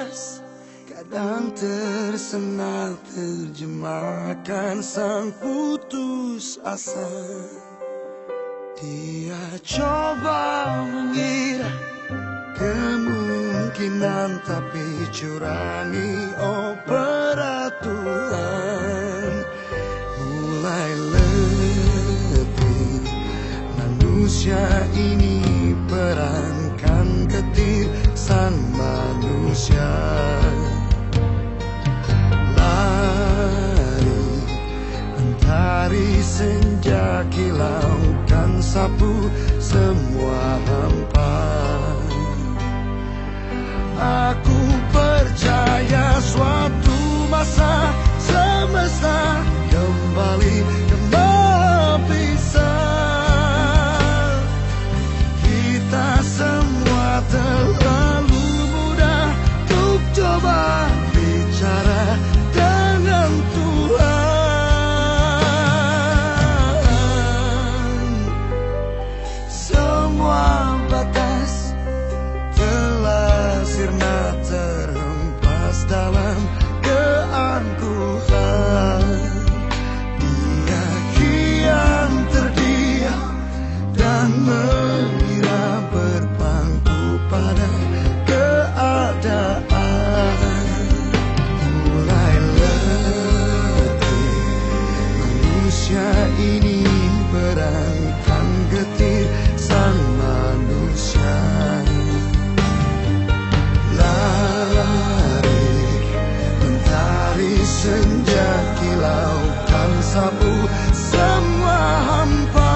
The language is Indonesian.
batas Kadang tersenal terjemahkan sang putus asa. Dia coba mengira kemungkinan Tapi curangi peraturan Mulai letih manusia ini perankan ketir. Sang manusia senja kilaukan sapu semua hampa senja kilau kan sapu semua hampa